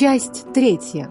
Часть третья.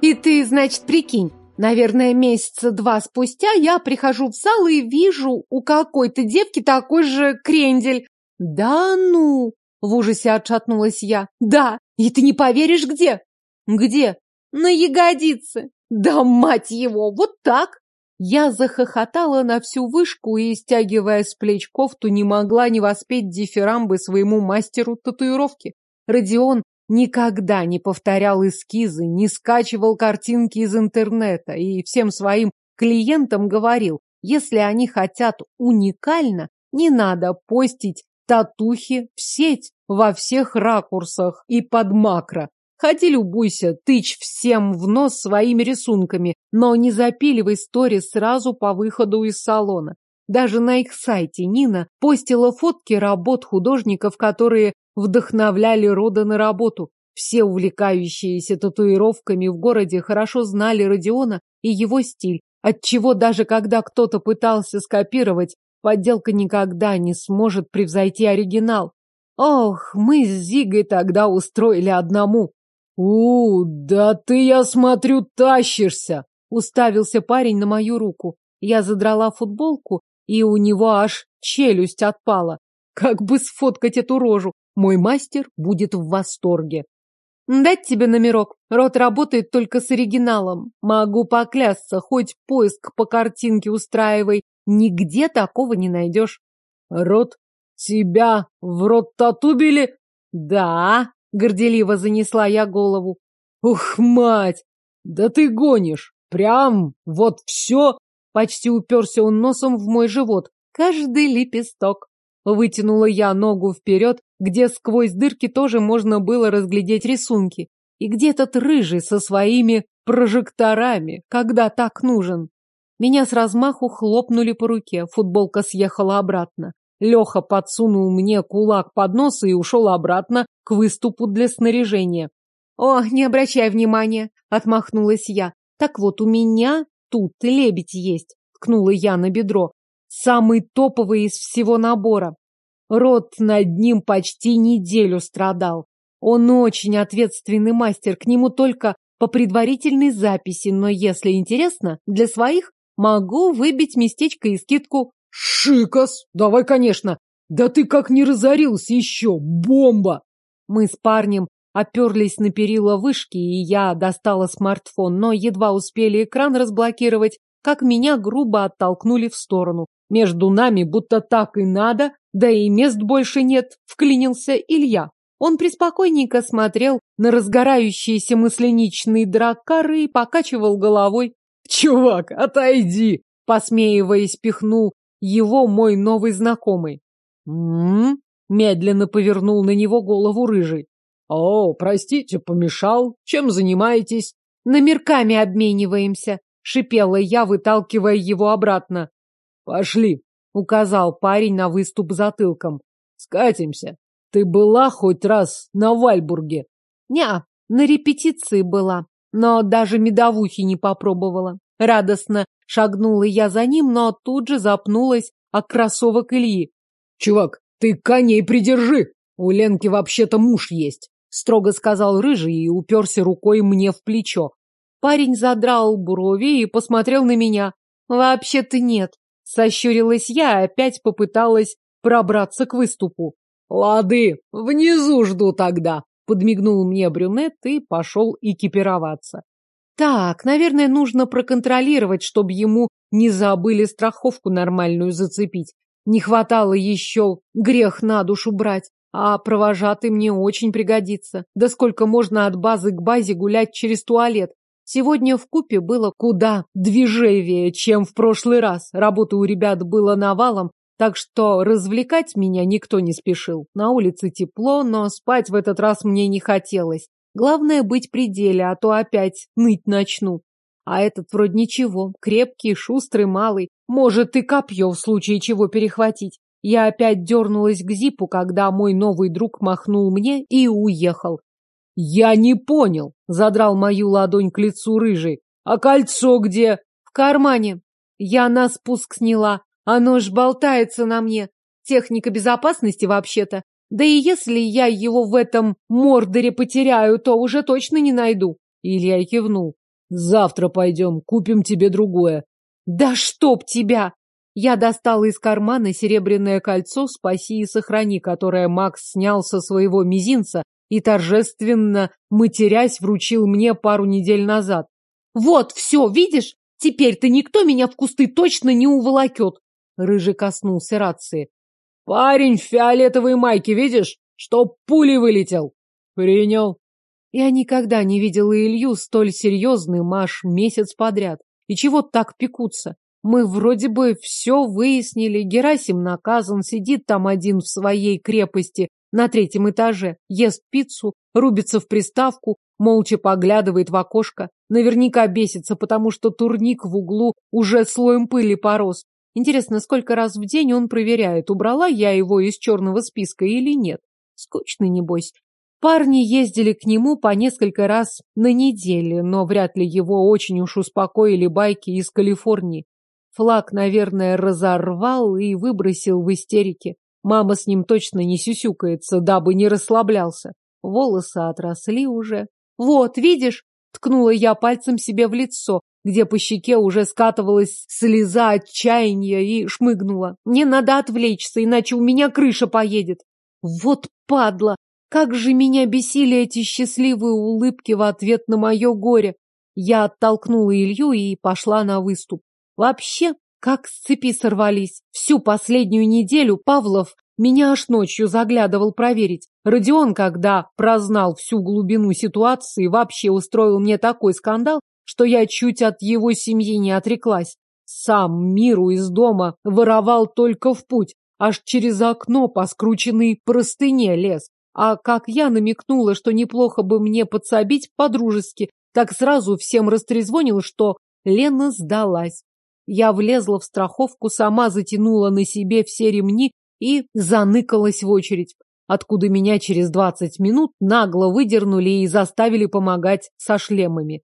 И ты, значит, прикинь, наверное, месяца два спустя я прихожу в зал и вижу у какой-то девки такой же крендель. Да ну! В ужасе отшатнулась я. Да, и ты не поверишь, где? Где? На ягодице. Да мать его, вот так! Я захохотала на всю вышку и, стягивая с плеч кофту, не могла не воспеть дифирамбы своему мастеру татуировки. Родион никогда не повторял эскизы, не скачивал картинки из интернета и всем своим клиентам говорил, если они хотят уникально, не надо постить татухи в сеть во всех ракурсах и под макро. Ходи любуйся, тычь всем в нос своими рисунками, но не запиливай стори сразу по выходу из салона. Даже на их сайте Нина постила фотки работ художников, которые вдохновляли рода на работу. Все увлекающиеся татуировками в городе хорошо знали Родиона и его стиль, отчего даже когда кто-то пытался скопировать, подделка никогда не сможет превзойти оригинал. Ох, мы с Зигой тогда устроили одному. «У, да ты, я смотрю, тащишься!» Уставился парень на мою руку. Я задрала футболку, и у него аж челюсть отпала. Как бы сфоткать эту рожу? Мой мастер будет в восторге. Дать тебе номерок. Рот работает только с оригиналом. Могу поклясться, хоть поиск по картинке устраивай. Нигде такого не найдешь. Рот? Тебя в рот татубили? Да, Горделиво занесла я голову. Ух, мать! Да ты гонишь! Прям вот все! Почти уперся он носом в мой живот. Каждый лепесток. Вытянула я ногу вперед, где сквозь дырки тоже можно было разглядеть рисунки. И где этот рыжий со своими прожекторами, когда так нужен? Меня с размаху хлопнули по руке, футболка съехала обратно. Леха подсунул мне кулак под нос и ушел обратно к выступу для снаряжения. «О, не обращай внимания!» — отмахнулась я. «Так вот, у меня тут лебедь есть!» — ткнула я на бедро. «Самый топовый из всего набора. Рот над ним почти неделю страдал. Он очень ответственный мастер, к нему только по предварительной записи, но если интересно, для своих могу выбить местечко и скидку. «Шикос! Давай, конечно! Да ты как не разорился еще! Бомба!» Мы с парнем оперлись на перила вышки, и я достала смартфон, но едва успели экран разблокировать, как меня грубо оттолкнули в сторону. Между нами будто так и надо, да и мест больше нет, вклинился Илья. Он преспокойненько смотрел на разгорающиеся мысленичные драккары и покачивал головой. «Чувак, отойди!» Посмеиваясь, пихнул его мой новый знакомый. «М-м-м», медленно повернул на него голову рыжий. «О, простите, помешал. Чем занимаетесь?» «Номерками обмениваемся», — шипела я, выталкивая его обратно. «Пошли», — указал парень на выступ затылком. «Скатимся. Ты была хоть раз на Вальбурге?» «Неа, на репетиции была, но даже медовухи не попробовала. Радостно шагнула я за ним, но тут же запнулась о кроссовок Ильи. «Чувак, ты коней придержи! У Ленки вообще-то муж есть!» строго сказал Рыжий и уперся рукой мне в плечо. Парень задрал брови и посмотрел на меня. «Вообще-то нет!» Сощурилась я и опять попыталась пробраться к выступу. «Лады, внизу жду тогда!» Подмигнул мне брюнет и пошел экипироваться. Так, наверное, нужно проконтролировать, чтобы ему не забыли страховку нормальную зацепить. Не хватало еще грех на душу брать. А провожатый мне очень пригодится. Да сколько можно от базы к базе гулять через туалет. Сегодня в купе было куда движевее, чем в прошлый раз. Работы у ребят было навалом, так что развлекать меня никто не спешил. На улице тепло, но спать в этот раз мне не хотелось. Главное быть при деле, а то опять ныть начну. А этот вроде ничего, крепкий, шустрый, малый. Может и копье в случае чего перехватить. Я опять дернулась к зипу, когда мой новый друг махнул мне и уехал. «Я не понял», — задрал мою ладонь к лицу рыжий. «А кольцо где?» «В кармане. Я на спуск сняла. Оно ж болтается на мне. техника безопасности вообще-то. Да и если я его в этом мордоре потеряю, то уже точно не найду. Илья кивнул. Завтра пойдем, купим тебе другое. Да чтоб тебя! Я достала из кармана серебряное кольцо «Спаси и сохрани», которое Макс снял со своего мизинца и торжественно, матерясь, вручил мне пару недель назад. «Вот, все, видишь? Теперь-то никто меня в кусты точно не уволокет!» Рыжий коснулся рации. «Парень в фиолетовой майке, видишь? Что пулей вылетел!» «Принял!» Я никогда не видела Илью столь серьезным аж месяц подряд. И чего так пекутся? Мы вроде бы все выяснили. Герасим наказан, сидит там один в своей крепости на третьем этаже, ест пиццу, рубится в приставку, молча поглядывает в окошко. Наверняка бесится, потому что турник в углу уже слоем пыли порос. Интересно, сколько раз в день он проверяет, убрала я его из черного списка или нет. Скучный, небось. Парни ездили к нему по несколько раз на неделе, но вряд ли его очень уж успокоили байки из Калифорнии. Флаг, наверное, разорвал и выбросил в истерике. Мама с ним точно не сюсюкается, дабы не расслаблялся. Волосы отросли уже. «Вот, видишь?» — ткнула я пальцем себе в лицо, где по щеке уже скатывалась слеза отчаяния и шмыгнула. «Мне надо отвлечься, иначе у меня крыша поедет». «Вот падла! Как же меня бесили эти счастливые улыбки в ответ на мое горе!» Я оттолкнула Илью и пошла на выступ. Вообще, как с цепи сорвались. Всю последнюю неделю Павлов меня аж ночью заглядывал проверить. Родион, когда прознал всю глубину ситуации, вообще устроил мне такой скандал, что я чуть от его семьи не отреклась. Сам миру из дома воровал только в путь, аж через окно по скрученной простыне лез. А как я намекнула, что неплохо бы мне подсобить по-дружески, так сразу всем растрезвонил, что Лена сдалась. Я влезла в страховку, сама затянула на себе все ремни и заныкалась в очередь, откуда меня через двадцать минут нагло выдернули и заставили помогать со шлемами.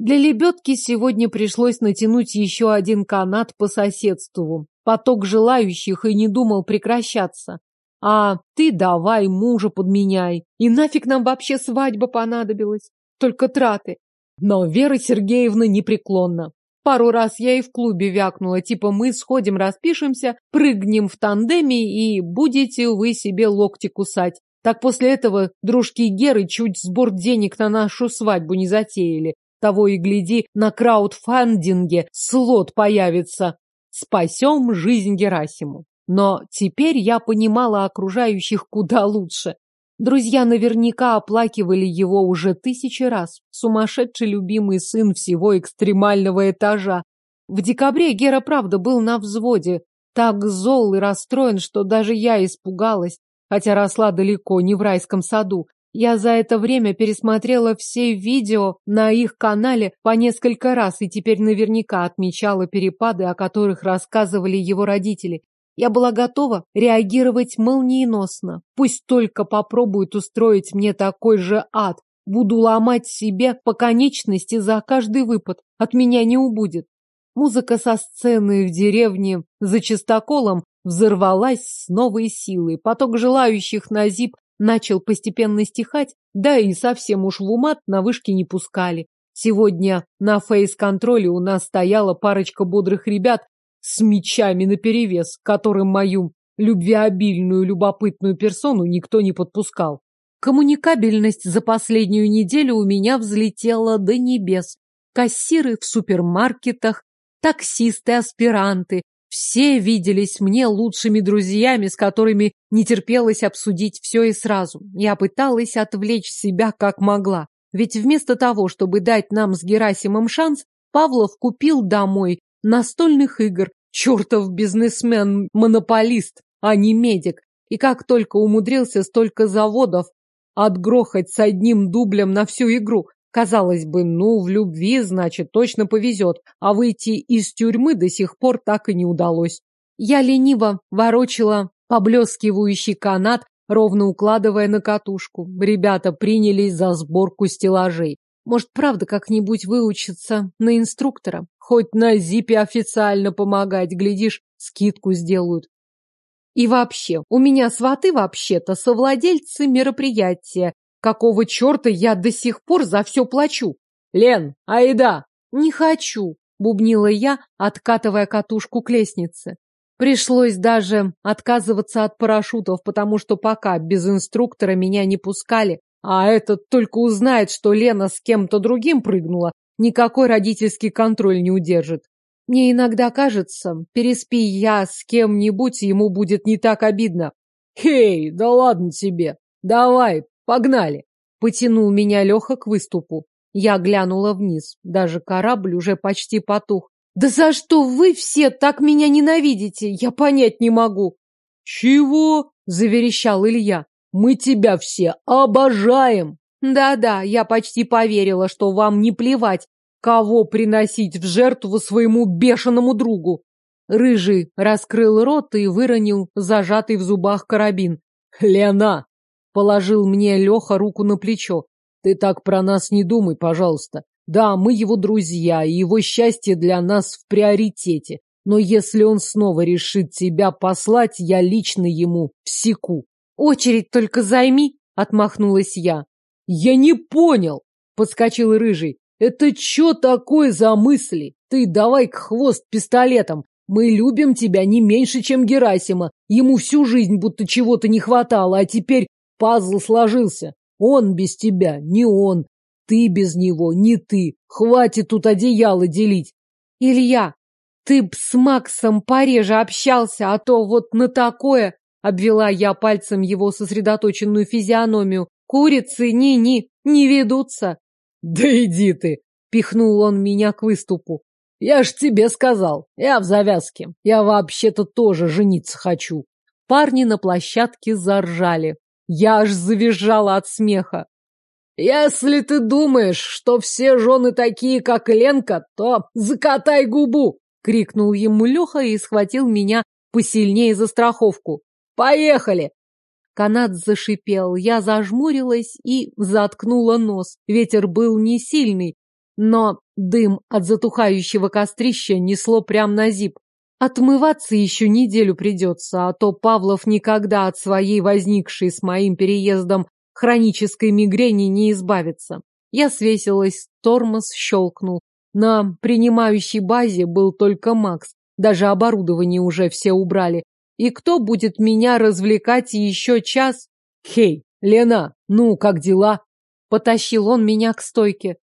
Для лебедки сегодня пришлось натянуть еще один канат по соседству. Поток желающих и не думал прекращаться. А ты давай мужа подменяй. И нафиг нам вообще свадьба понадобилась? Только траты. Но Вера Сергеевна непреклонна. Пару раз я и в клубе вякнула, типа мы сходим, распишемся, прыгнем в тандеме и будете вы себе локти кусать. Так после этого дружки Геры чуть сбор денег на нашу свадьбу не затеяли. Того и гляди, на краудфандинге слот появится. Спасем жизнь Герасиму. Но теперь я понимала окружающих куда лучше. Друзья наверняка оплакивали его уже тысячи раз. Сумасшедший любимый сын всего экстремального этажа. В декабре Гера правда был на взводе. Так зол и расстроен, что даже я испугалась, хотя росла далеко, не в райском саду. Я за это время пересмотрела все видео на их канале по несколько раз и теперь наверняка отмечала перепады, о которых рассказывали его родители. Я была готова реагировать молниеносно. Пусть только попробует устроить мне такой же ад. Буду ломать себе по конечности за каждый выпад. От меня не убудет. Музыка со сцены в деревне за чистоколом взорвалась с новой силой. Поток желающих на зип начал постепенно стихать, да и совсем уж в умат на вышке не пускали. Сегодня на фейс-контроле у нас стояла парочка бодрых ребят, с мечами наперевес, которым мою любвеобильную любопытную персону никто не подпускал. Коммуникабельность за последнюю неделю у меня взлетела до небес. Кассиры в супермаркетах, таксисты-аспиранты, все виделись мне лучшими друзьями, с которыми не терпелось обсудить все и сразу. Я пыталась отвлечь себя как могла. Ведь вместо того, чтобы дать нам с Герасимом шанс, Павлов купил домой настольных игр. Чертов бизнесмен-монополист, а не медик. И как только умудрился столько заводов отгрохать с одним дублем на всю игру. Казалось бы, ну, в любви, значит, точно повезет, а выйти из тюрьмы до сих пор так и не удалось. Я лениво ворочила поблескивающий канат, ровно укладывая на катушку. Ребята принялись за сборку стеллажей. Может, правда как-нибудь выучиться на инструктора? Хоть на зипе официально помогать, глядишь, скидку сделают. И вообще, у меня сваты вообще-то совладельцы мероприятия. Какого черта я до сих пор за все плачу? Лен, айда! Не хочу, бубнила я, откатывая катушку к лестнице. Пришлось даже отказываться от парашютов, потому что пока без инструктора меня не пускали, а этот только узнает, что Лена с кем-то другим прыгнула, никакой родительский контроль не удержит. Мне иногда кажется, переспи я с кем-нибудь, ему будет не так обидно. Хей, да ладно тебе. Давай, погнали. Потянул меня Леха к выступу. Я глянула вниз. Даже корабль уже почти потух. Да за что вы все так меня ненавидите? Я понять не могу. Чего? Заверещал Илья. Мы тебя все обожаем. Да-да, я почти поверила, что вам не плевать, кого приносить в жертву своему бешеному другу. Рыжий раскрыл рот и выронил зажатый в зубах карабин. «Лена!» — положил мне Леха руку на плечо. «Ты так про нас не думай, пожалуйста. Да, мы его друзья, и его счастье для нас в приоритете. Но если он снова решит тебя послать, я лично ему всеку. Очередь только займи, отмахнулась я. Я не понял, подскочил рыжий. Это что такое за мысли? Ты давай к хвост пистолетом. Мы любим тебя не меньше, чем Герасима. Ему всю жизнь будто чего-то не хватало, а теперь пазл сложился. Он без тебя, не он. Ты без него, не ты. Хватит тут одеяло делить. Илья, ты б с Максом пореже общался, а то вот на такое Обвела я пальцем его сосредоточенную физиономию. Курицы ни-ни, не ведутся. Да иди ты, пихнул он меня к выступу. Я ж тебе сказал, я в завязке. Я вообще-то тоже жениться хочу. Парни на площадке заржали. Я аж завизжала от смеха. Если ты думаешь, что все жены такие, как Ленка, то закатай губу, крикнул ему Леха и схватил меня посильнее за страховку. Поехали!» Канат зашипел, я зажмурилась и заткнула нос. Ветер был не сильный, но дым от затухающего кострища несло прямо на зиб. Отмываться еще неделю придется, а то Павлов никогда от своей возникшей с моим переездом хронической мигрени не избавится. Я свесилась, тормоз щелкнул. На принимающей базе был только Макс. Даже оборудование уже все убрали. И кто будет меня развлекать еще час? Хей, Лена, ну, как дела? Потащил он меня к стойке.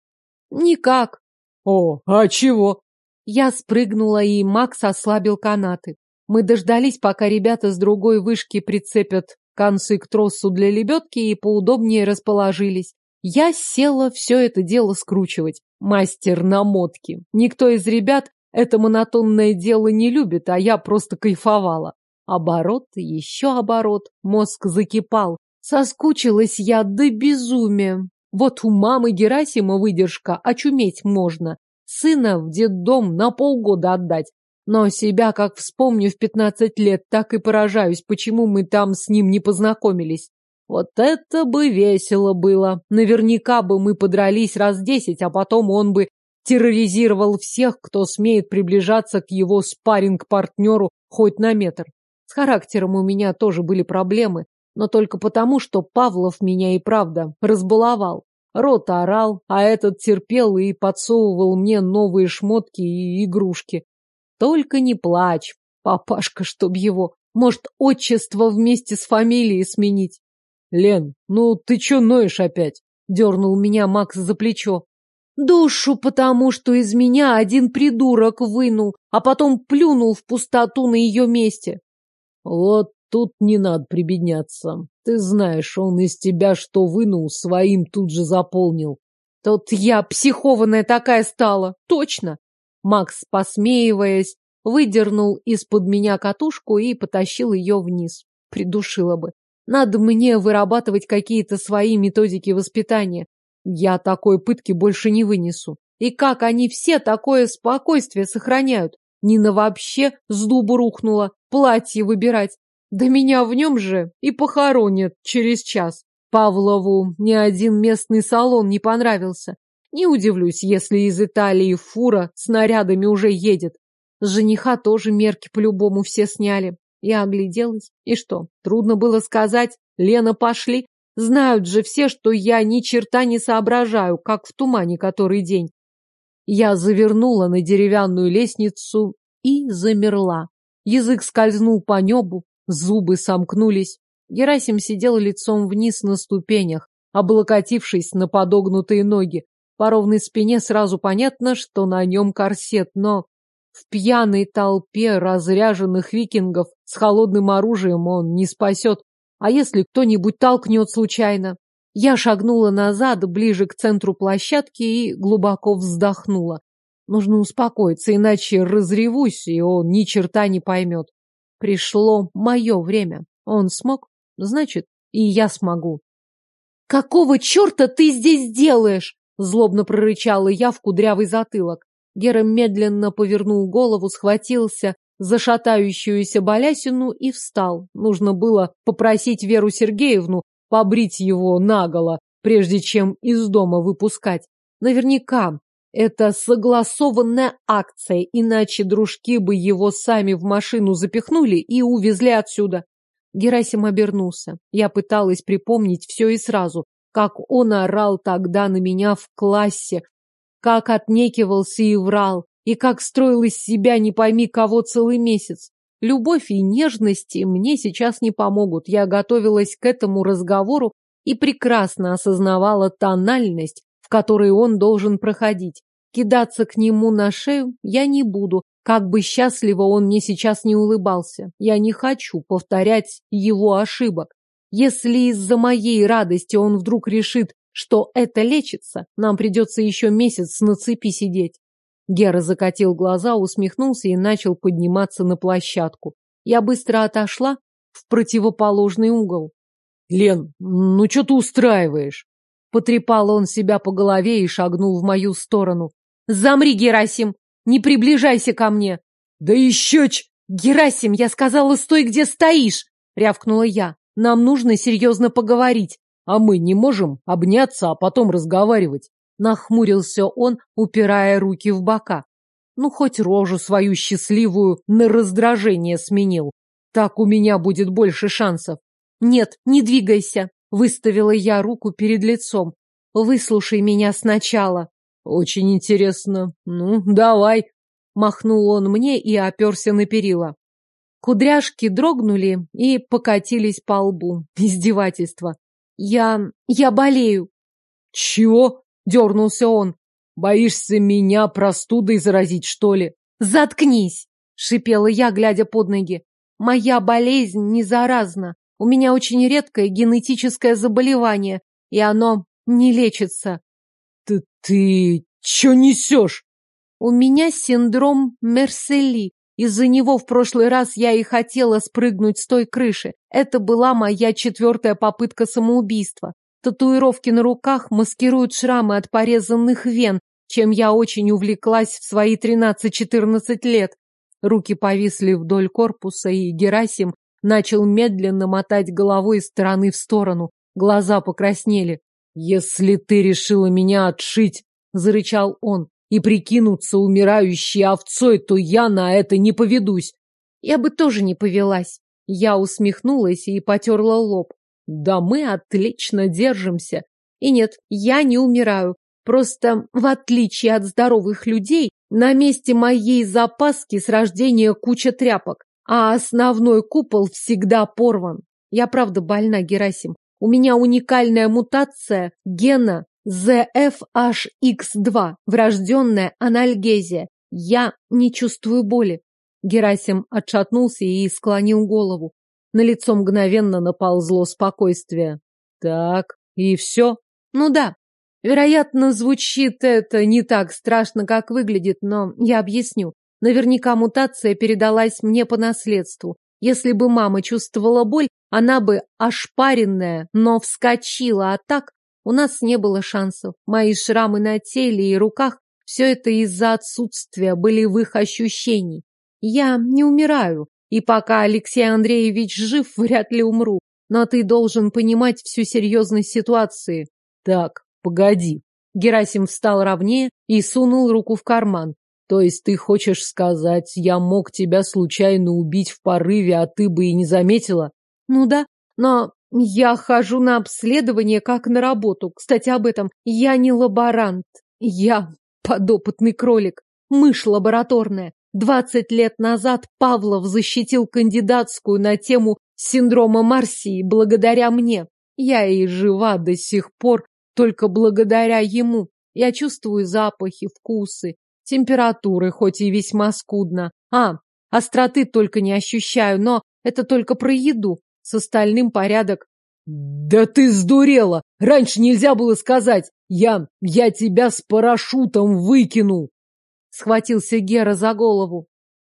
Никак. О, а чего? Я спрыгнула, и Макс ослабил канаты. Мы дождались, пока ребята с другой вышки прицепят концы к тросу для лебедки и поудобнее расположились. Я села все это дело скручивать. Мастер намотки. Никто из ребят это монотонное дело не любит, а я просто кайфовала. Оборот, еще оборот, мозг закипал. Соскучилась я до безумия. Вот у мамы Герасима выдержка, очуметь можно. Сына в детдом на полгода отдать. Но себя, как вспомню в пятнадцать лет, так и поражаюсь, почему мы там с ним не познакомились. Вот это бы весело было. Наверняка бы мы подрались раз десять, а потом он бы терроризировал всех, кто смеет приближаться к его спарринг-партнеру хоть на метр. С характером у меня тоже были проблемы, но только потому, что Павлов меня и правда разбаловал. Рот орал, а этот терпел и подсовывал мне новые шмотки и игрушки. Только не плачь, папашка, чтоб его. Может, отчество вместе с фамилией сменить? Лен, ну ты чё ноешь опять? Дернул меня Макс за плечо. Душу потому, что из меня один придурок вынул, а потом плюнул в пустоту на ее месте. Вот тут не надо прибедняться. Ты знаешь, он из тебя что вынул, своим тут же заполнил. Тут я психованная такая стала, точно. Макс, посмеиваясь, выдернул из-под меня катушку и потащил ее вниз. Придушила бы. Надо мне вырабатывать какие-то свои методики воспитания. Я такой пытки больше не вынесу. И как они все такое спокойствие сохраняют? Нина вообще с дубу рухнула, платье выбирать. Да меня в нем же и похоронят через час. Павлову ни один местный салон не понравился. Не удивлюсь, если из Италии фура с нарядами уже едет. С жениха тоже мерки по-любому все сняли. Я огляделась. И что, трудно было сказать, Лена, пошли? Знают же все, что я ни черта не соображаю, как в тумане который день. Я завернула на деревянную лестницу и замерла. Язык скользнул по небу, зубы сомкнулись. Герасим сидел лицом вниз на ступенях, облокотившись на подогнутые ноги. По ровной спине сразу понятно, что на нем корсет, но в пьяной толпе разряженных викингов с холодным оружием он не спасет. А если кто-нибудь толкнет случайно? Я шагнула назад, ближе к центру площадки и глубоко вздохнула. Нужно успокоиться, иначе разревусь, и он ни черта не поймет. Пришло мое время. Он смог, значит, и я смогу. «Какого черта ты здесь делаешь?» Злобно прорычала я в кудрявый затылок. Гера медленно повернул голову, схватился за шатающуюся балясину и встал. Нужно было попросить Веру Сергеевну побрить его наголо, прежде чем из дома выпускать. Наверняка это согласованная акция, иначе дружки бы его сами в машину запихнули и увезли отсюда. Герасим обернулся. Я пыталась припомнить все и сразу, как он орал тогда на меня в классе, как отнекивался и врал, и как строил из себя не пойми кого целый месяц. Любовь и нежности мне сейчас не помогут. Я готовилась к этому разговору и прекрасно осознавала тональность, в которой он должен проходить. Кидаться к нему на шею я не буду, как бы счастливо он мне сейчас не улыбался. Я не хочу повторять его ошибок. Если из-за моей радости он вдруг решит, что это лечится, нам придется еще месяц на цепи сидеть. Гера закатил глаза, усмехнулся и начал подниматься на площадку. Я быстро отошла в противоположный угол. «Лен, ну что ты устраиваешь?» Потрепал он себя по голове и шагнул в мою сторону. «Замри, Герасим! Не приближайся ко мне!» «Да еще ч...» «Герасим, я сказала, стой, где стоишь!» — рявкнула я. «Нам нужно серьезно поговорить. А мы не можем обняться, а потом разговаривать. Нахмурился он, упирая руки в бока. Ну, хоть рожу свою счастливую на раздражение сменил. Так у меня будет больше шансов. Нет, не двигайся. Выставила я руку перед лицом. Выслушай меня сначала. Очень интересно. Ну, давай. Махнул он мне и оперся на перила. Кудряшки дрогнули и покатились по лбу. Издевательство. Я... я болею. Чего? Дернулся он. Боишься меня простудой заразить, что ли? Заткнись! Шипела я, глядя под ноги. Моя болезнь не заразна. У меня очень редкое генетическое заболевание, и оно не лечится. Ты... ты... чё несешь? У меня синдром Мерсели. Из-за него в прошлый раз я и хотела спрыгнуть с той крыши. Это была моя четвертая попытка самоубийства. Татуировки на руках маскируют шрамы от порезанных вен, чем я очень увлеклась в свои 13-14 лет. Руки повисли вдоль корпуса, и Герасим начал медленно мотать головой из стороны в сторону. Глаза покраснели. «Если ты решила меня отшить», — зарычал он, и прикинуться умирающей овцой, то я на это не поведусь. Я бы тоже не повелась. Я усмехнулась и потерла лоб. Да мы отлично держимся. И нет, я не умираю. Просто, в отличие от здоровых людей, на месте моей запаски с рождения куча тряпок, а основной купол всегда порван. Я правда больна, Герасим. У меня уникальная мутация гена ZFHX2, врожденная анальгезия. Я не чувствую боли. Герасим отшатнулся и склонил голову. На лицо мгновенно наползло спокойствие. Так, и все? Ну да. Вероятно, звучит это не так страшно, как выглядит, но я объясню. Наверняка мутация передалась мне по наследству. Если бы мама чувствовала боль, она бы ошпаренная, но вскочила, а так у нас не было шансов. Мои шрамы на теле и руках – все это из-за отсутствия болевых ощущений. Я не умираю, и пока Алексей Андреевич жив, вряд ли умру. Но ты должен понимать всю серьезность ситуации. Так, погоди. Герасим встал ровнее и сунул руку в карман. То есть ты хочешь сказать, я мог тебя случайно убить в порыве, а ты бы и не заметила? Ну да, но я хожу на обследование, как на работу. Кстати, об этом. Я не лаборант. Я подопытный кролик. Мышь лабораторная. Двадцать лет назад Павлов защитил кандидатскую на тему синдрома Марсии благодаря мне. Я и жива до сих пор только благодаря ему. Я чувствую запахи, вкусы, температуры, хоть и весьма скудно. А, остроты только не ощущаю, но это только про еду. С остальным порядок. Да ты сдурела! Раньше нельзя было сказать. Я, я тебя с парашютом выкинул. Схватился Гера за голову.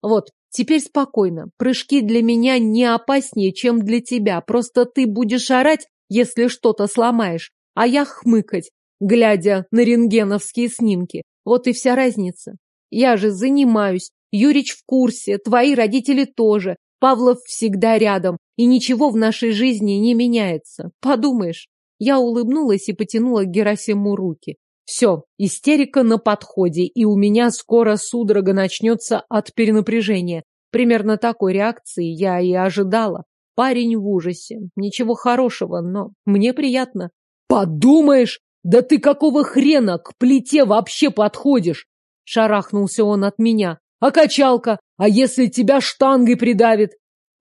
Вот, теперь спокойно. Прыжки для меня не опаснее, чем для тебя. Просто ты будешь орать, если что-то сломаешь, а я хмыкать, глядя на рентгеновские снимки. Вот и вся разница. Я же занимаюсь. Юрич в курсе, твои родители тоже. Павлов всегда рядом, и ничего в нашей жизни не меняется. Подумаешь. Я улыбнулась и потянула Герасиму руки. Все, истерика на подходе, и у меня скоро судорога начнется от перенапряжения. Примерно такой реакции я и ожидала. Парень в ужасе. Ничего хорошего, но мне приятно. Подумаешь, да ты какого хрена к плите вообще подходишь? Шарахнулся он от меня. А качалка? А если тебя штангой придавит?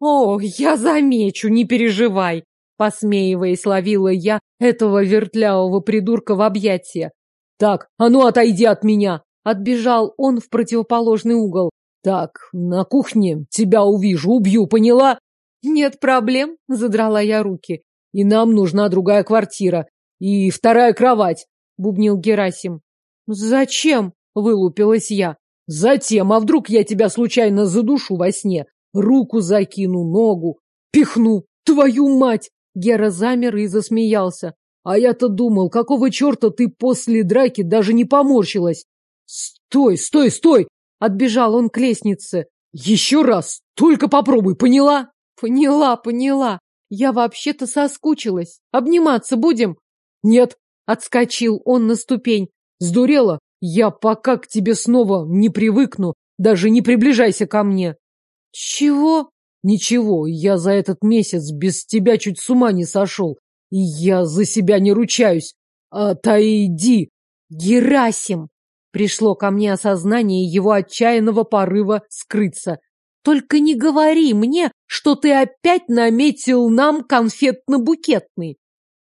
О, я замечу, не переживай. Посмеиваясь, ловила я этого вертлявого придурка в объятия. Так, а ну отойди от меня. Отбежал он в противоположный угол. Так, на кухне тебя увижу, убью, поняла? Нет проблем, задрала я руки. И нам нужна другая квартира. И вторая кровать, бубнил Герасим. Зачем? Вылупилась я. Затем, а вдруг я тебя случайно задушу во сне? Руку закину, ногу, пихну. Твою мать! Гера замер и засмеялся. А я-то думал, какого черта ты после драки даже не поморщилась? Стой, стой, стой! Отбежал он к лестнице. Еще раз, только попробуй, поняла? Поняла, поняла. Я вообще-то соскучилась. Обниматься будем? Нет, отскочил он на ступень. Сдурела? Я пока к тебе снова не привыкну, даже не приближайся ко мне. Чего? Ничего, я за этот месяц без тебя чуть с ума не сошел. И я за себя не ручаюсь. Отойди. Герасим! Пришло ко мне осознание его отчаянного порыва скрыться. Только не говори мне, что ты опять наметил нам конфетно-букетный.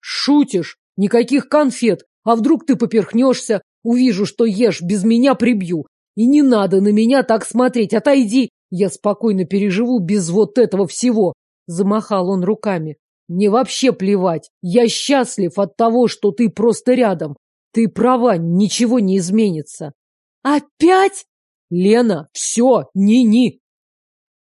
Шутишь? Никаких конфет. А вдруг ты поперхнешься, Увижу, что ешь, без меня прибью. И не надо на меня так смотреть, отойди. Я спокойно переживу без вот этого всего. Замахал он руками. Мне вообще плевать. Я счастлив от того, что ты просто рядом. Ты права, ничего не изменится. Опять? Лена, все, ни-ни.